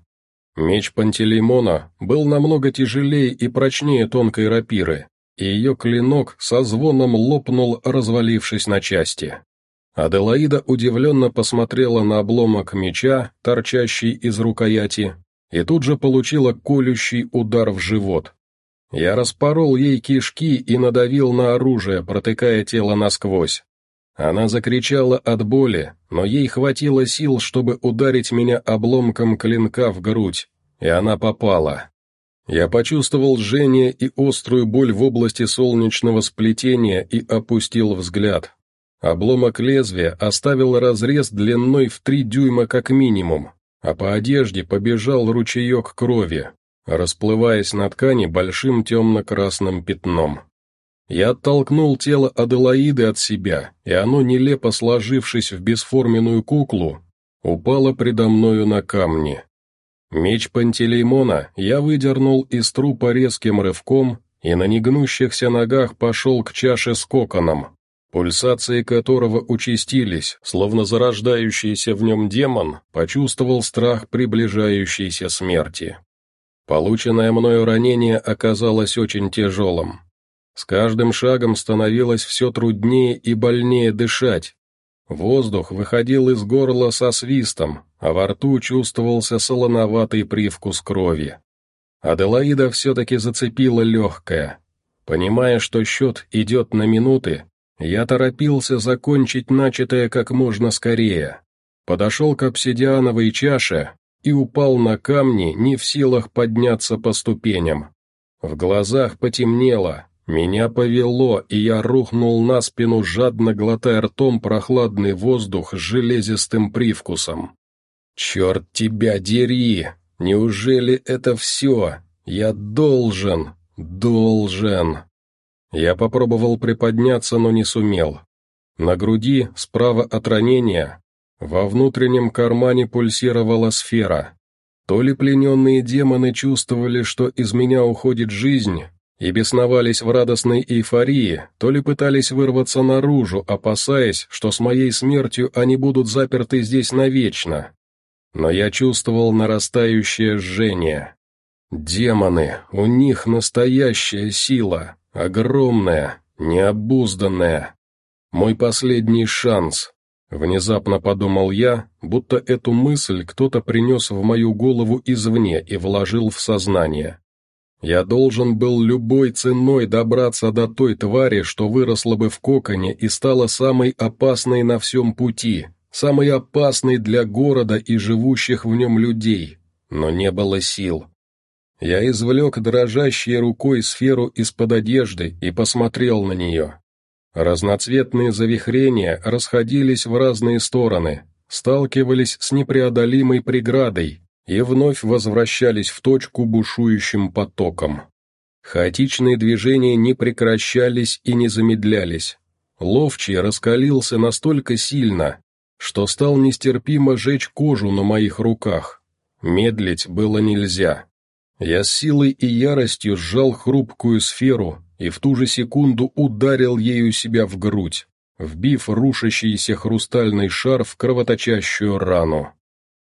Меч Пантелеймона был намного тяжелее и прочнее тонкой рапиры, и ее клинок со звоном лопнул, развалившись на части. Аделаида удивленно посмотрела на обломок меча, торчащий из рукояти, и тут же получила колющий удар в живот. Я распорол ей кишки и надавил на оружие, протыкая тело насквозь. Она закричала от боли, но ей хватило сил, чтобы ударить меня обломком клинка в грудь, и она попала. Я почувствовал жжение и острую боль в области солнечного сплетения и опустил взгляд. Обломок лезвия оставил разрез длиной в три дюйма как минимум, а по одежде побежал ручеек крови, расплываясь на ткани большим темно-красным пятном. Я оттолкнул тело Аделаиды от себя, и оно, нелепо сложившись в бесформенную куклу, упало предо мною на камни. Меч Пантелеймона я выдернул из трупа резким рывком и на негнущихся ногах пошел к чаше с коконом, пульсации которого участились, словно зарождающийся в нем демон почувствовал страх приближающейся смерти. Полученное мною ранение оказалось очень тяжелым. С каждым шагом становилось все труднее и больнее дышать. Воздух выходил из горла со свистом, а во рту чувствовался солоноватый привкус крови. Аделаида все-таки зацепила легкое. Понимая, что счет идет на минуты, я торопился закончить начатое как можно скорее. Подошел к обсидиановой чаше и упал на камни, не в силах подняться по ступеням. В глазах потемнело, меня повело, и я рухнул на спину, жадно глотая ртом прохладный воздух с железистым привкусом. «Черт тебя дери! Неужели это все? Я должен, должен!» Я попробовал приподняться, но не сумел. На груди, справа от ранения, во внутреннем кармане пульсировала сфера. То ли плененные демоны чувствовали, что из меня уходит жизнь, и бесновались в радостной эйфории, то ли пытались вырваться наружу, опасаясь, что с моей смертью они будут заперты здесь навечно. Но я чувствовал нарастающее жжение. Демоны, у них настоящая сила, огромная, необузданная. Мой последний шанс. Внезапно подумал я, будто эту мысль кто-то принес в мою голову извне и вложил в сознание. Я должен был любой ценой добраться до той твари, что выросла бы в коконе и стала самой опасной на всем пути, самой опасной для города и живущих в нем людей, но не было сил. Я извлек дрожащей рукой сферу из-под одежды и посмотрел на нее. Разноцветные завихрения расходились в разные стороны, сталкивались с непреодолимой преградой и вновь возвращались в точку бушующим потоком. Хаотичные движения не прекращались и не замедлялись. Ловчий раскалился настолько сильно, что стал нестерпимо жечь кожу на моих руках. Медлить было нельзя. Я с силой и яростью сжал хрупкую сферу и в ту же секунду ударил ею себя в грудь, вбив рушащийся хрустальный шар в кровоточащую рану.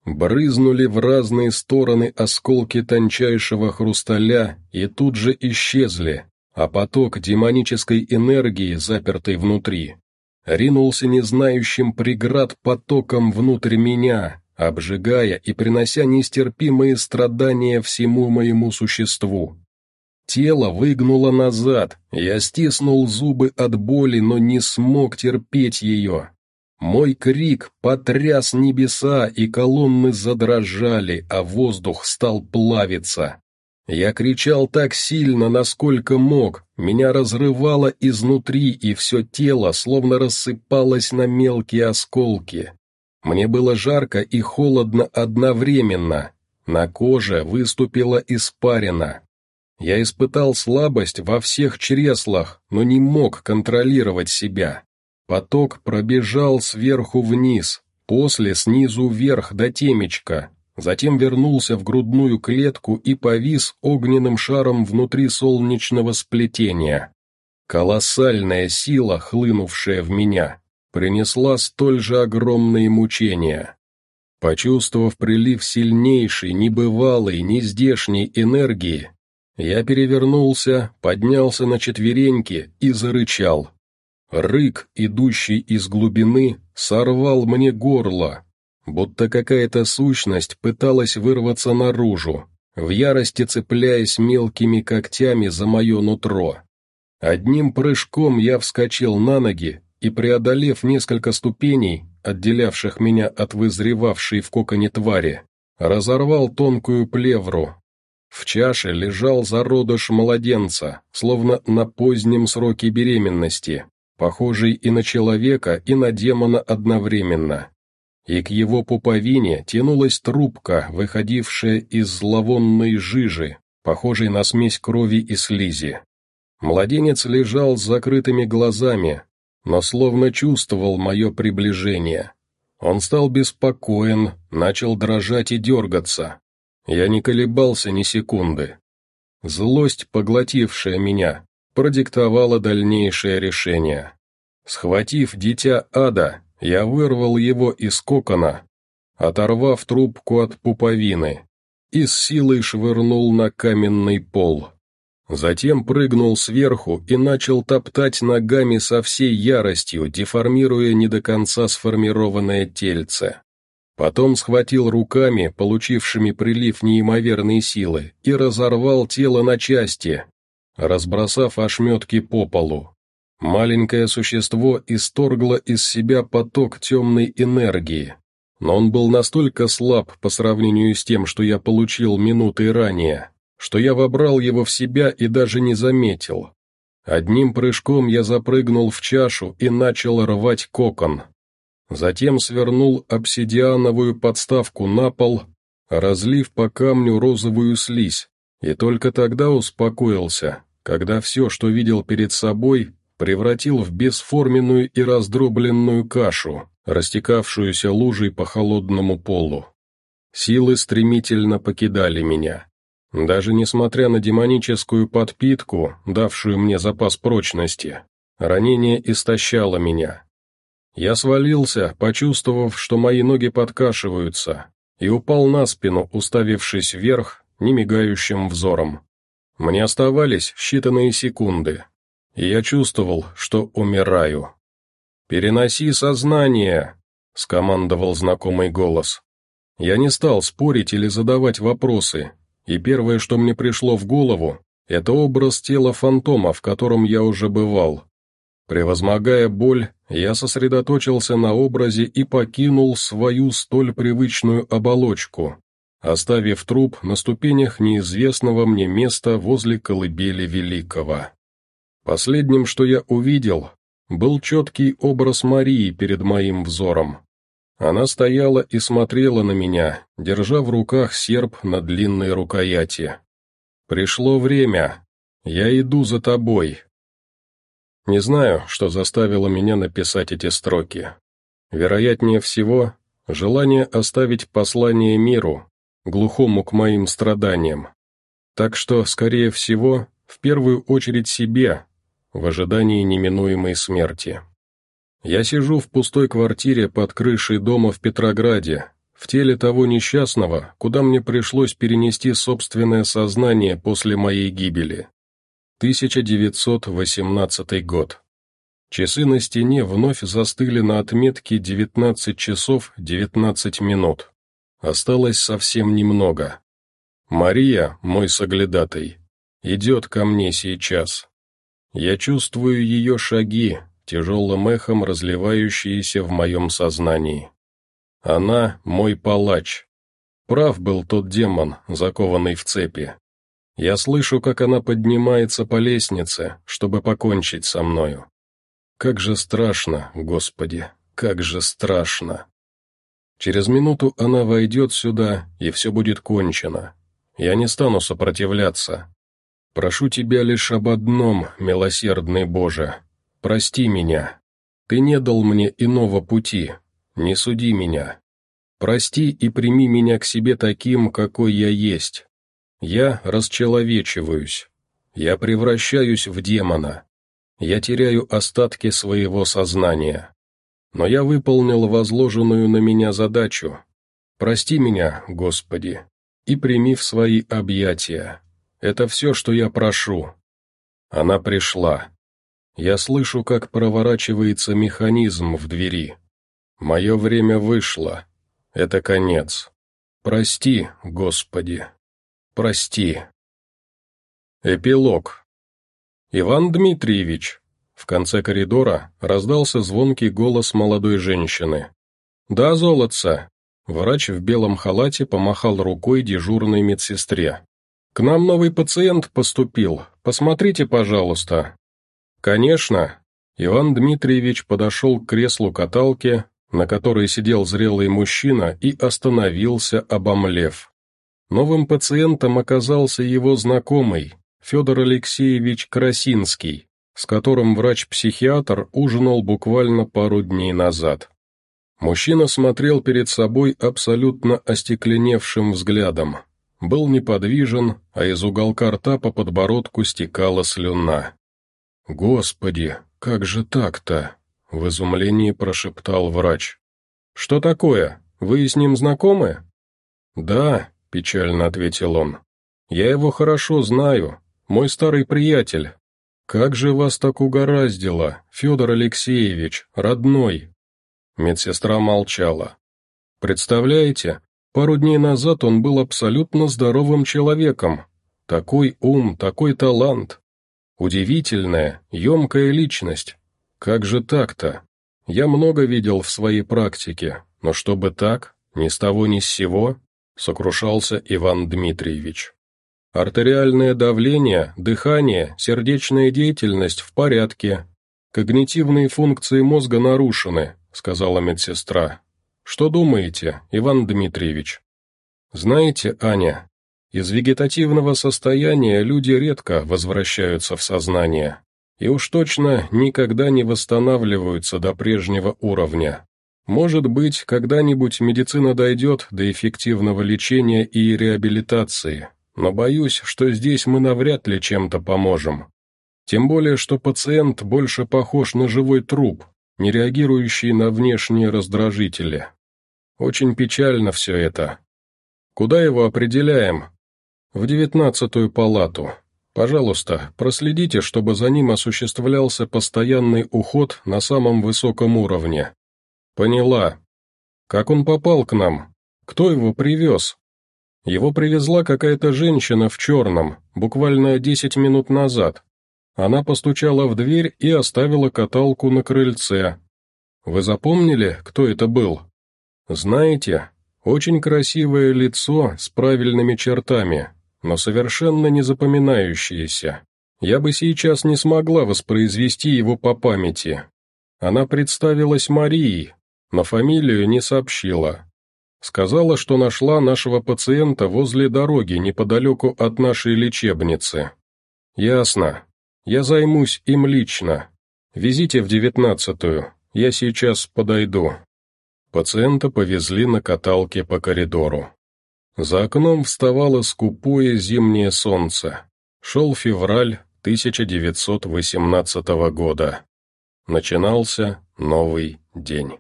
Брызнули в разные стороны осколки тончайшего хрусталя и тут же исчезли, а поток демонической энергии, запертый внутри, ринулся незнающим преград потоком внутрь меня, обжигая и принося нестерпимые страдания всему моему существу. Тело выгнуло назад, я стиснул зубы от боли, но не смог терпеть ее. Мой крик потряс небеса, и колонны задрожали, а воздух стал плавиться. Я кричал так сильно, насколько мог, меня разрывало изнутри, и все тело словно рассыпалось на мелкие осколки. Мне было жарко и холодно одновременно. На коже выступила испарина. Я испытал слабость во всех чреслах, но не мог контролировать себя. Поток пробежал сверху вниз, после снизу вверх до темечка, затем вернулся в грудную клетку и повис огненным шаром внутри солнечного сплетения. Колоссальная сила, хлынувшая в меня, принесла столь же огромные мучения. Почувствовав прилив сильнейшей, небывалой, нездешней энергии, я перевернулся, поднялся на четвереньки и зарычал. Рык, идущий из глубины, сорвал мне горло, будто какая-то сущность пыталась вырваться наружу, в ярости цепляясь мелкими когтями за мое нутро. Одним прыжком я вскочил на ноги и, преодолев несколько ступеней, отделявших меня от вызревавшей в коконе твари, разорвал тонкую плевру. В чаше лежал зародыш младенца, словно на позднем сроке беременности, похожий и на человека, и на демона одновременно. И к его пуповине тянулась трубка, выходившая из зловонной жижи, похожей на смесь крови и слизи. Младенец лежал с закрытыми глазами, но словно чувствовал мое приближение. Он стал беспокоен, начал дрожать и дергаться. Я не колебался ни секунды. Злость, поглотившая меня, продиктовала дальнейшее решение. Схватив дитя ада, я вырвал его из кокона, оторвав трубку от пуповины, и с силой швырнул на каменный пол. Затем прыгнул сверху и начал топтать ногами со всей яростью, деформируя не до конца сформированное тельце. Потом схватил руками, получившими прилив неимоверной силы, и разорвал тело на части, разбросав ошметки по полу. Маленькое существо исторгло из себя поток темной энергии, но он был настолько слаб по сравнению с тем, что я получил минуты ранее, что я вобрал его в себя и даже не заметил. Одним прыжком я запрыгнул в чашу и начал рвать кокон. Затем свернул обсидиановую подставку на пол, разлив по камню розовую слизь, и только тогда успокоился, когда все, что видел перед собой, превратил в бесформенную и раздробленную кашу, растекавшуюся лужей по холодному полу. Силы стремительно покидали меня. Даже несмотря на демоническую подпитку, давшую мне запас прочности, ранение истощало меня. Я свалился, почувствовав, что мои ноги подкашиваются, и упал на спину, уставившись вверх, немигающим взором. Мне оставались считанные секунды, и я чувствовал, что умираю. «Переноси сознание!» — скомандовал знакомый голос. Я не стал спорить или задавать вопросы, и первое, что мне пришло в голову, Это образ тела фантома, в котором я уже бывал. Превозмогая боль, я сосредоточился на образе и покинул свою столь привычную оболочку, оставив труп на ступенях неизвестного мне места возле колыбели Великого. Последним, что я увидел, был четкий образ Марии перед моим взором. Она стояла и смотрела на меня, держа в руках серп на длинной рукояти. «Пришло время. Я иду за тобой». Не знаю, что заставило меня написать эти строки. Вероятнее всего, желание оставить послание миру, глухому к моим страданиям. Так что, скорее всего, в первую очередь себе, в ожидании неминуемой смерти. Я сижу в пустой квартире под крышей дома в Петрограде, в теле того несчастного, куда мне пришлось перенести собственное сознание после моей гибели. 1918 год. Часы на стене вновь застыли на отметке 19 часов 19 минут. Осталось совсем немного. Мария, мой соглядатый, идет ко мне сейчас. Я чувствую ее шаги, тяжелым эхом разливающиеся в моем сознании. Она мой палач. Прав был тот демон, закованный в цепи. Я слышу, как она поднимается по лестнице, чтобы покончить со мною. Как же страшно, Господи, как же страшно. Через минуту она войдет сюда, и все будет кончено. Я не стану сопротивляться. Прошу тебя лишь об одном, милосердный Боже. Прости меня. Ты не дал мне иного пути. Не суди меня. Прости и прими меня к себе таким, какой я есть. Я расчеловечиваюсь. Я превращаюсь в демона. Я теряю остатки своего сознания. Но я выполнил возложенную на меня задачу. Прости меня, Господи, и прими в свои объятия. Это все, что я прошу». Она пришла. Я слышу, как проворачивается механизм в двери. Мое время вышло. Это конец. Прости, Господи. Прости. Эпилог. Иван Дмитриевич. В конце коридора раздался звонкий голос молодой женщины. «Да, золотца!» Врач в белом халате помахал рукой дежурной медсестре. «К нам новый пациент поступил. Посмотрите, пожалуйста». «Конечно». Иван Дмитриевич подошел к креслу каталки, на которой сидел зрелый мужчина и остановился, обомлев. Новым пациентом оказался его знакомый, Федор Алексеевич Красинский, с которым врач-психиатр ужинал буквально пару дней назад. Мужчина смотрел перед собой абсолютно остекленевшим взглядом, был неподвижен, а из уголка рта по подбородку стекала слюна. «Господи, как же так-то?» — в изумлении прошептал врач. «Что такое? Вы с ним знакомы?» «Да», — печально ответил он. «Я его хорошо знаю, мой старый приятель. Как же вас так угораздило, Федор Алексеевич, родной?» Медсестра молчала. «Представляете, Пару дней назад он был абсолютно здоровым человеком. Такой ум, такой талант. Удивительная, емкая личность. Как же так-то? Я много видел в своей практике, но чтобы так, ни с того ни с сего, сокрушался Иван Дмитриевич. Артериальное давление, дыхание, сердечная деятельность в порядке. Когнитивные функции мозга нарушены, сказала медсестра. Что думаете, Иван Дмитриевич? Знаете, Аня, из вегетативного состояния люди редко возвращаются в сознание, и уж точно никогда не восстанавливаются до прежнего уровня. Может быть, когда-нибудь медицина дойдет до эффективного лечения и реабилитации, но боюсь, что здесь мы навряд ли чем-то поможем. Тем более, что пациент больше похож на живой труп, не реагирующий на внешние раздражители. Очень печально все это. Куда его определяем? В девятнадцатую палату. Пожалуйста, проследите, чтобы за ним осуществлялся постоянный уход на самом высоком уровне. Поняла. Как он попал к нам? Кто его привез? Его привезла какая-то женщина в черном, буквально десять минут назад. Она постучала в дверь и оставила каталку на крыльце. Вы запомнили, кто это был? Знаете, очень красивое лицо с правильными чертами, но совершенно не запоминающееся. Я бы сейчас не смогла воспроизвести его по памяти. Она представилась Марией, но фамилию не сообщила. Сказала, что нашла нашего пациента возле дороги неподалеку от нашей лечебницы. Ясно. Я займусь им лично. Везите в девятнадцатую, я сейчас подойду. Пациента повезли на каталке по коридору. За окном вставало скупое зимнее солнце. Шел февраль 1918 года. Начинался новый день.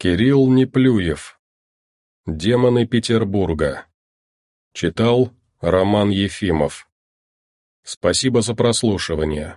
Кирилл Неплюев. Демоны Петербурга. Читал Роман Ефимов. Спасибо за прослушивание.